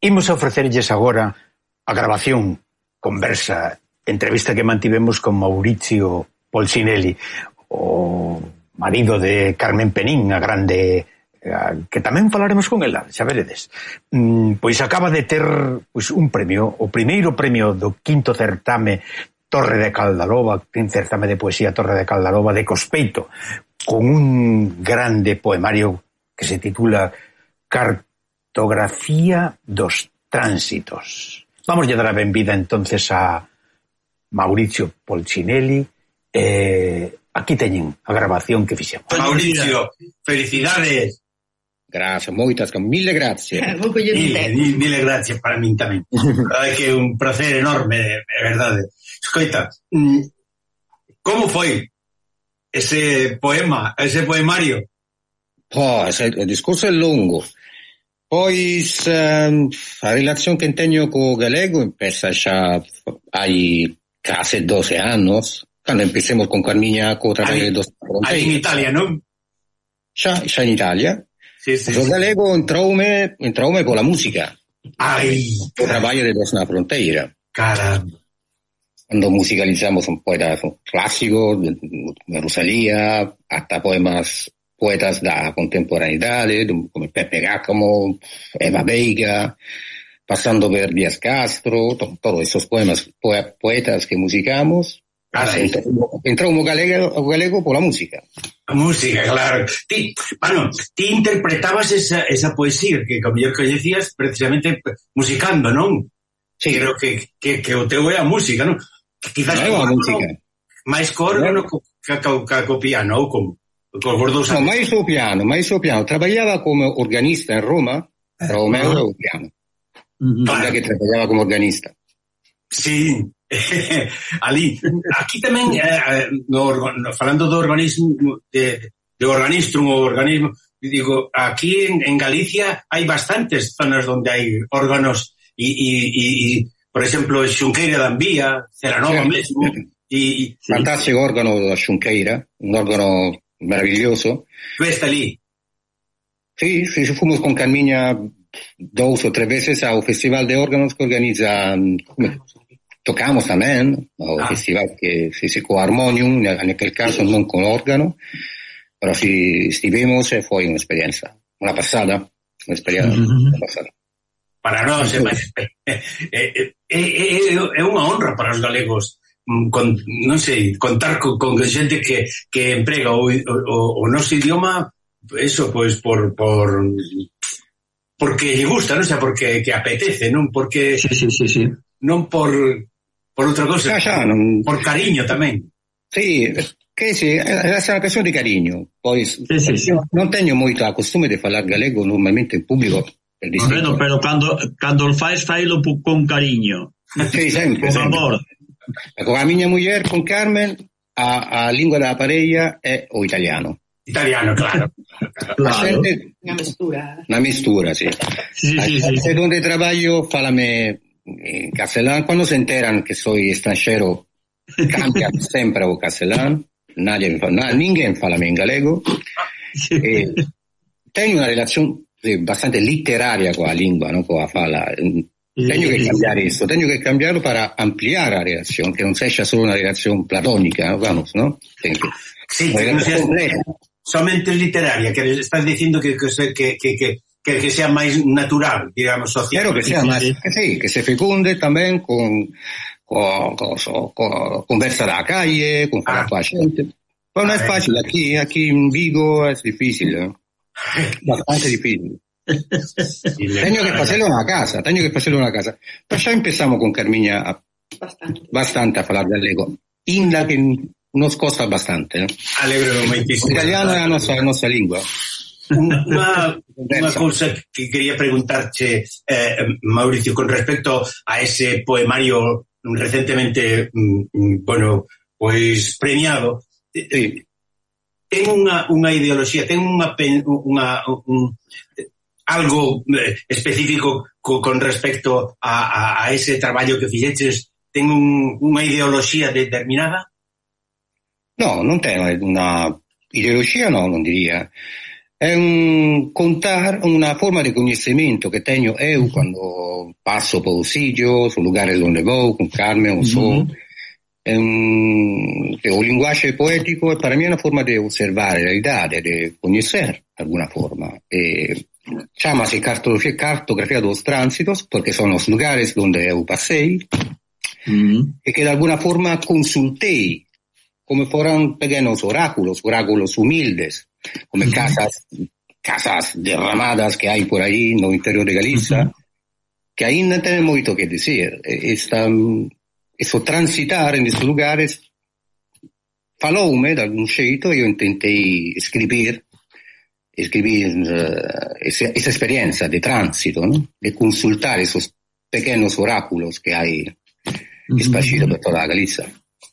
Imos ofrecerlles agora a grabación, conversa, entrevista que mantivemos con Maurizio Polsinelli, o marido de Carmen Penín, a grande que tamén falaremos con ela, xa veredes. Mm, pois acaba de ter pois, un premio, o primeiro premio do quinto certame Torre de Caldaloba, un certame de poesía Torre de Caldaloba de Cospeito, con un grande poemario que se titula Car cartografía dos tránsitos. Vamoslle dar a benvida entonces a Mauricio Polcinelli. eh, aquí teñen a grabación que fixemos. Mauricio, felicidades. Gracias, moitas, mille gracias. mil, coller mil mille, mille gracias para min tamén. Verdade que é un placer enorme, de verdade. Escoita, mm, como foi ese poema, ese poemario? Oh, ese, o discurso é longo. Pois um, a relación que teño co galego empeza xa hai case 12 anos, cando empecemos con Carmiña co traballo dos. Aí en Italia, non? Xa, xa en Italia. Sí, sí, o galego entroume, entroume pola música. Ai, o traballo de dos na fronteira. Caramba. Cando musicalizamos un poeta clásico, de Rosalía, hasta poemas poetas da contemporaneidade, como Pepe Gacamo, Eva Veiga, pasando por Díaz Castro, to, todos esos poemas, poetas que musicamos, ah, Claro. Entrou, entrou o galego, o galego pola música. A música, claro. Ti, bueno, ti interpretabas esa, esa poesía que como mellor coñecías precisamente musicando, non? Sí. Creo que, que, que o teu é a música, non? Quizás no, a música. Máis co órgano, ca, ca, ca, co piano, ou como? Guardouse... No, máis o piano, máis o piano. Traballaba como organista en Roma, eh, Romeo ah. o piano. Uh -huh. que traballaba como organista. Sí, ali. Aquí tamén, eh, eh no, no, falando do organismo, de, de organistrum ou organismo, digo, aquí en, en Galicia hai bastantes zonas onde hai órganos e, e, e, e por exemplo, Xunqueira da Ambía, Ceranova sí, mesmo, sí. E, e, Fantástico órgano da Xunqueira, un órgano maravilloso. está ali? Sí, sí, fuimos con Carmiña dous ou tres veces ao Festival de Órganos que organiza um, tocamos tamén ao ah. festival que se se co Harmonium, aquel caso non con órgano, pero si estivemos e eh, foi unha experiencia, unha pasada, unha experiencia uh -huh. unha pasada. Para nós é, é, é, é, é unha honra para os galegos Mm, con, non sei, contar con, con xente que, que emprega o, o, o noso idioma eso, pois, por, por porque lle gusta, non? O sea, porque que apetece, non? Porque sí, sí, sí, sí. non por por outra cosa, xa, xa, non... por cariño tamén. Sí, que sí, é unha cuestión de cariño. Pois sí, sí, sí. non teño moito a costume de falar galego normalmente en público. Correcto, pero cando, cando o fais, failo con cariño. Sí, sempre. Por favor. Sempre. Ecco, la mia moglie con Carmen, a, a lingua della parella è o italiano. Italiano, claro. claro. Gente, una mistura. Una mistura, sì. sì, a, sì, sì. Secondo il lavoro fa me in castellano. Quando si enteran che sono straniero, cambia sempre o castellano. Nadie mi fa, na, ninguém fa la me in galego. Sì. Tengo una relazione eh, abbastanza letteraria con la lingua, no? con la fala. Teño que eh, cambiar esto, teño que cambiarlo para ampliar a relación, que non sexa só unha relación platónica, vamos, ¿no? Ten que, sí, que non sea somente literaria, que estás dicindo que, que, que, que, que que, que sea máis natural, digamos, social. Claro, que sea máis, que sí, que se fecunde tamén con, con, con, con conversa da calle, con falar ah. coa xente. Pero non é fácil, aquí, aquí en Vigo é difícil, eh? bastante difícil teño que facelo na casa, teño que facelo na casa. Pero xa empezamos con Carmiña a, bastante. bastante a falar galego. Inda que nos costa bastante. No? Alegro moitísimo. O italiano é a nosa, a nosa lingua. Una, una cousa que quería preguntarche, eh, Mauricio, con respecto a ese poemario recentemente, mm, mm, bueno, pois premiado, eh, sí. Eh, ten unha, unha ideoloxía, ten unha, unha un, algo eh, específico co, con respecto a, a, a ese traballo que fixeches? Ten un, unha ideoloxía determinada? No, non ten unha ideoloxía, no, non diría. È un contar una forma di conoscimento che tengo io quando passo per Osidio, sul lugares dove vou, con Carmen o so. Mm-hmm. È un, è un linguaggio poetico e per me è una forma di osservare la realtà, di conoscere alguna forma. E llámase cartografía, cartografía dos tránsitos porque son los lugares donde eu pasei mm-hmm. e que de alguna forma consultei como fueran pequeños oráculos, oráculos humildes, como uh-huh. casas, casas derramadas que hay por ahí no interior de Galicia, uh-huh. que ainda tienen moito que decir. Esta, eso transitar en estos lugares faloume de algún xeito e eu intentei escribir escribir uh, eh, esa experiencia de tránsito, ¿no? de consultar esos pequeños oráculos que hay esparcidos por toda a Galiza.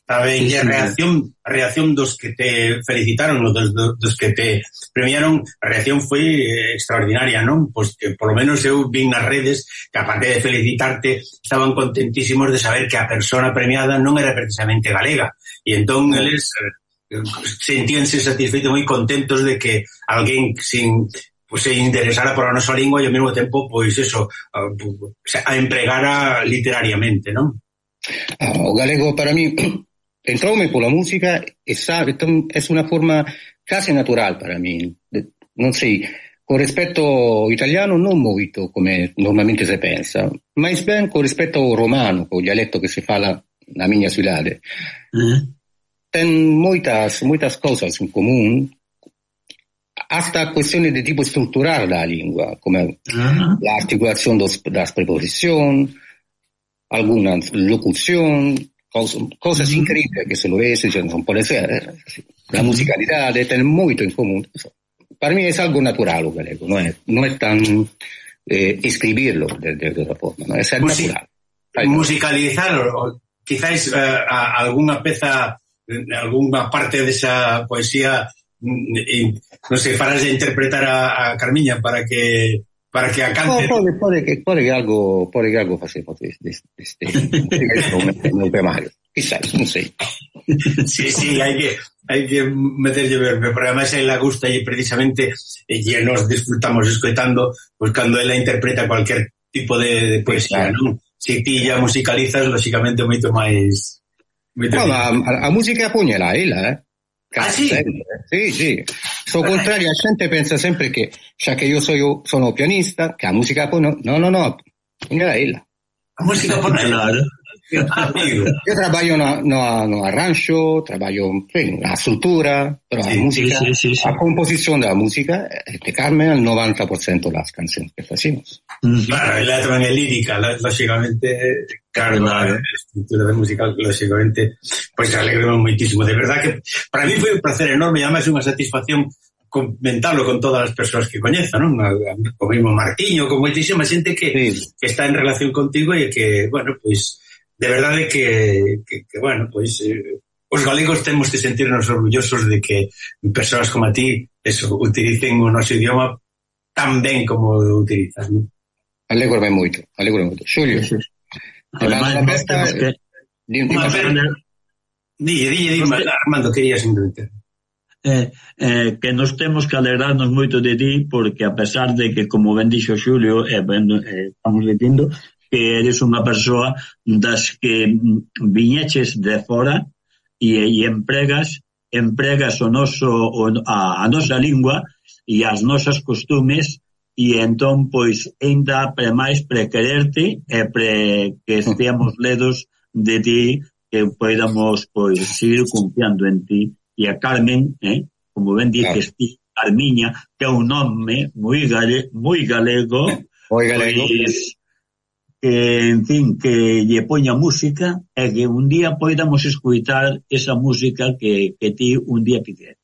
A ver, e a reacción, a reacción dos que te felicitaron, dos, dos, dos que te premiaron, a reacción foi eh, extraordinaria, non? Pois que polo menos eu vin nas redes que aparte de felicitarte, estaban contentísimos de saber que a persona premiada non era precisamente galega. E entón eles eh, sentíanse satisfeitos moi contentos de que alguén sin pues, se interesara por a nosa lingua e ao mesmo tempo, pois eso, a, a empregara literariamente, non? Ah, o galego para mí entroume pola música e sabe, é unha forma case natural para mí. Non sei, con respecto ao italiano non moito come normalmente se pensa, mais ben con respecto ao romano, o dialetto que se fala na miña cidade. Mm ten muitas, muitas coisas em comum, hasta questões de tipo estrutural da língua, como ah. uh -huh. a articulação dos, das preposições, algumas locução, coisas, uh -huh. que se lo é, se não pode ¿eh? ser. A musicalidade tem muito em comum. Para mim é algo natural o galego, não é, não é eh, escribirlo de, de, de, otra forma. Es Musi natural. Musicalizar, quizás eh, alguna pieza algunha parte desa poesía non sei, farás de interpretar a, a Carmiña para que para que a cante. Pode, pode, que, pode que algo, pode que algo facemos deste deste meu temario. Quizás, non sei. Sí, sí, hai que hai que meterlle verme, porque además a ela gusta e precisamente eh, e nos disfrutamos escoitando pois pues, cando ela interpreta cualquier tipo de, de poesía, claro. non? Se si ti ya musicalizas, lógicamente, moito máis No, a, a, a música puñela ela, eh? Ah, sì? Sì, sì. Sul contrario, la gente pensa sempre che, cioè che io, so, io sono pianista, che la musica poi no, no, no, era ella. La musica non era Amigo. Io trabalho no, no, no arranjo, trabalho en la estructura, pero sí, la música, sí, sí, la composición de la música, de Carmen al 90% las canciones que hacemos. Claro, la é lírica, lógicamente, Claro, claro. ¿eh? estructura de musical, lógicamente, pues alegremos muchísimo. De verdad que para mí fue un placer enorme y además una satisfacción comentarlo con todas las personas que conozco, ¿no? Como mismo Martiño, con muchísima gente que, sí. que, está en relación contigo e que, bueno, pues, de verdade que, que, que bueno, pues, eh, os galegos temos que sentirnos orgullosos de que persoas como a ti eso, utilicen o noso idioma tan ben como o utilizas, non? Alegro moito, alegro moito. Xulio, sí, sí. Ademais, nós temos que... Dille, dille, dille, Armando, quería simplemente. Eh, eh, que nos temos que alegrarnos moito de ti porque a pesar de que como ben dixo Xulio eh, ben, eh, estamos dicindo que eres unha persoa das que mm, viñeches de fora e, e empregas empregas o noso, o, a, a nosa lingua e as nosas costumes e entón, pois, ainda para máis prequererte e pre que esteamos ledos de ti que podamos, pois, seguir confiando en ti e a Carmen, eh, como ben dices claro. que Carmiña, que é un nome moi, gale, moi galego, moi galego, pois, que, en fin, que lle poña música e que un día podamos escuitar esa música que, que ti un día pides.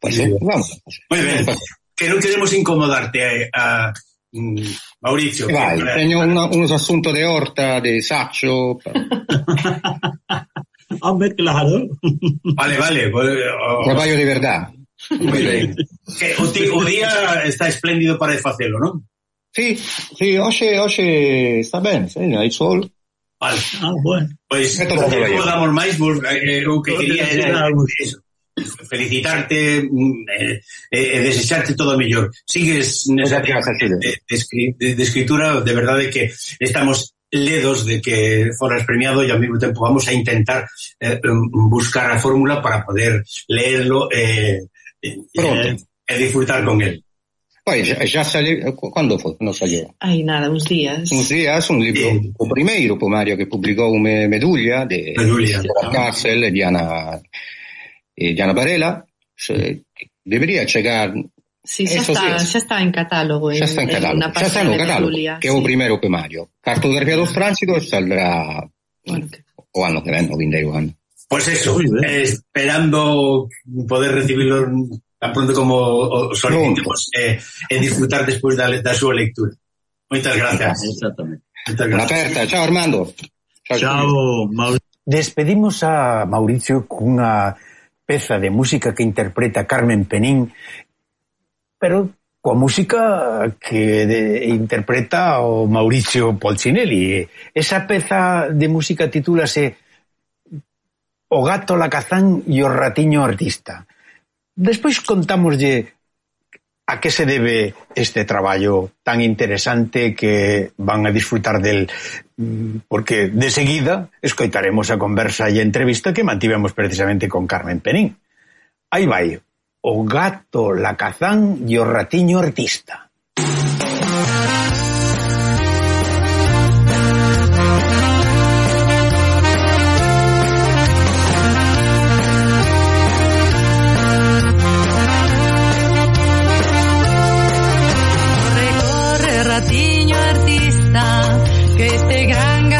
Pois pues, sí, vamos. Moi ben. que non queremos incomodarte eh, a, mm, a Maurizio. Vai, che, teño un, un asunto de horta, de sacho. hombre, claro. Vale, vale. O... Traballo de verdad. Muy ben. Que o, ti, o día está espléndido para facelo, non? Sí, sí, hoxe, hoxe está ben, sí, hai sol. Vale. Ah, bueno. Pois, pues, non damos máis, eu eh, eh, que quería era, era, era, era, era, era, era, era, era, era felicitarte mm, eh, eh, eh, e, desexarte todo mellor. Sigues nesa de, de, de, de escritura, de verdade que estamos ledos de que foras premiado e ao mesmo tempo vamos a intentar eh, mm, buscar a fórmula para poder leerlo eh, eh, e disfrutar con él. Pois, xa sale, quando foi? Non saiu? Aí nada, uns días. Uns días, un libro, e... o primeiro, poemario que publicou Medulla, de Medulha. Castle, de Ana eh, Diana Varela, se, eh, debería chegar Sí, xa está, xa está en catálogo. Xa está en catálogo, en xa está no catálogo, Julia, que é sí. o primeiro primario. Cartografía dos tránsitos saldrá bueno, o ano que ven, o vindeiro ano. Pois pues eso, eh, esperando poder recibirlo tan pronto como os solicitemos eh, e disfrutar despois da, da súa lectura. Moitas gracias. Exactamente. Moitas gracias. Aperta. Chao, Armando. Chao, Chao Mauricio. Despedimos a Mauricio cunha peza de música que interpreta Carmen Penín, pero coa música que de, interpreta o Mauricio Polcinelli. Esa peza de música titúlase O gato lacazán e o ratiño artista. Despois contámoslle a que se debe este traballo tan interesante que van a disfrutar del mm, porque de seguida escoitaremos a conversa e entrevista que mantivemos precisamente con Carmen Penín. Aí vai, o gato lacazán e o ratiño artista. Patiño artista, que este gran